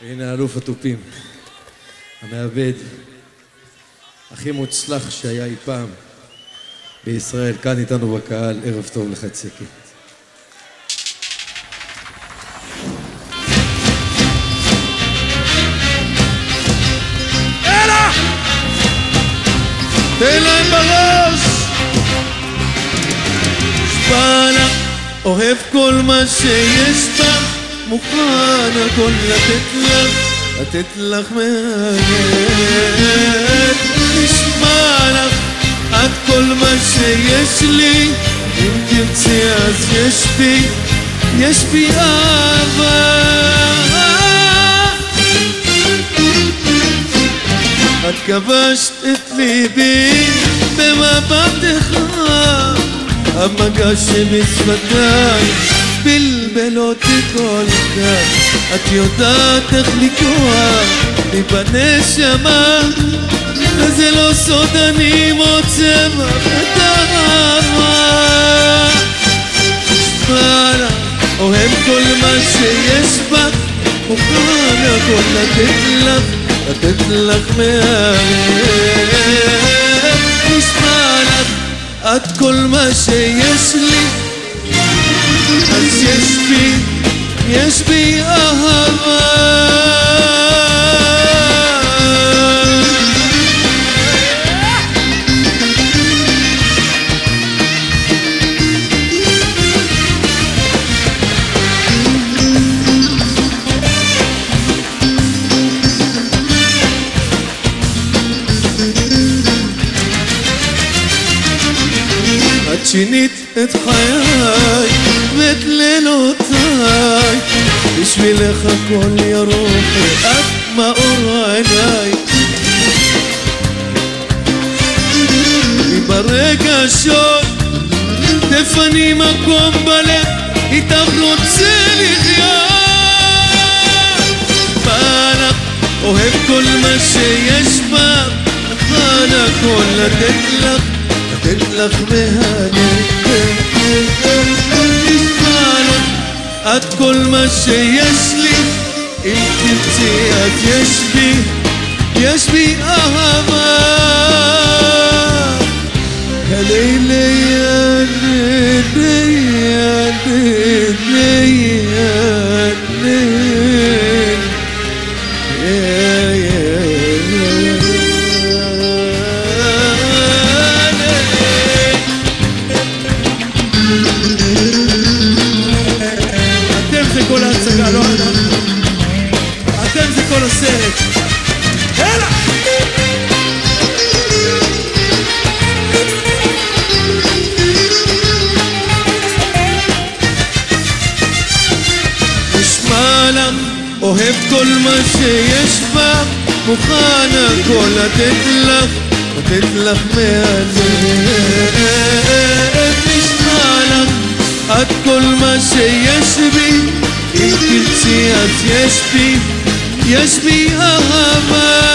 הנה אלוף התופים, המעבד הכי מוצלח שהיה אי פעם בישראל, כאן איתנו בקהל, ערב טוב לך צקי. אוהב כל מה שיש בה מוכן הכל לתת לך, לתת לך מהלב נשמע לך את כל מה שיש לי אם תרצי אז יש בי, יש בי אהבה. את כבשת את ליבי במבט אחד המגע שבשפתיי בלבל אותי כל כך את יודעת איך לקרוע לי בנשמה וזה לא סוד אני מוצא האהבה וואלה אוהב כל מה שיש בך מוכן הכל לתת לך לתת לך מהלב נשמע לך את כל מה שיש לי אז יש בי, יש בי אהבה את שינית את חיי ואת לילותיי בשבילך הכל ירוק ואת מאור עיניי ברגשות תפני מקום בלב איתך רוצה לחיות בא לך אוהב כל מה שיש בה מוכן הכל לתת את כל מה שיש לי. אם תרצי אז יש בי. יש בי אהבה הסרט. יאללה! נשמע לך, אוהב כל מה שיש בה, מוכן הכל לתת לך, לתת לך מהלב. נשמע לך, את כל מה שיש בי, אם תרצי אז יש בי, يسبي أغمام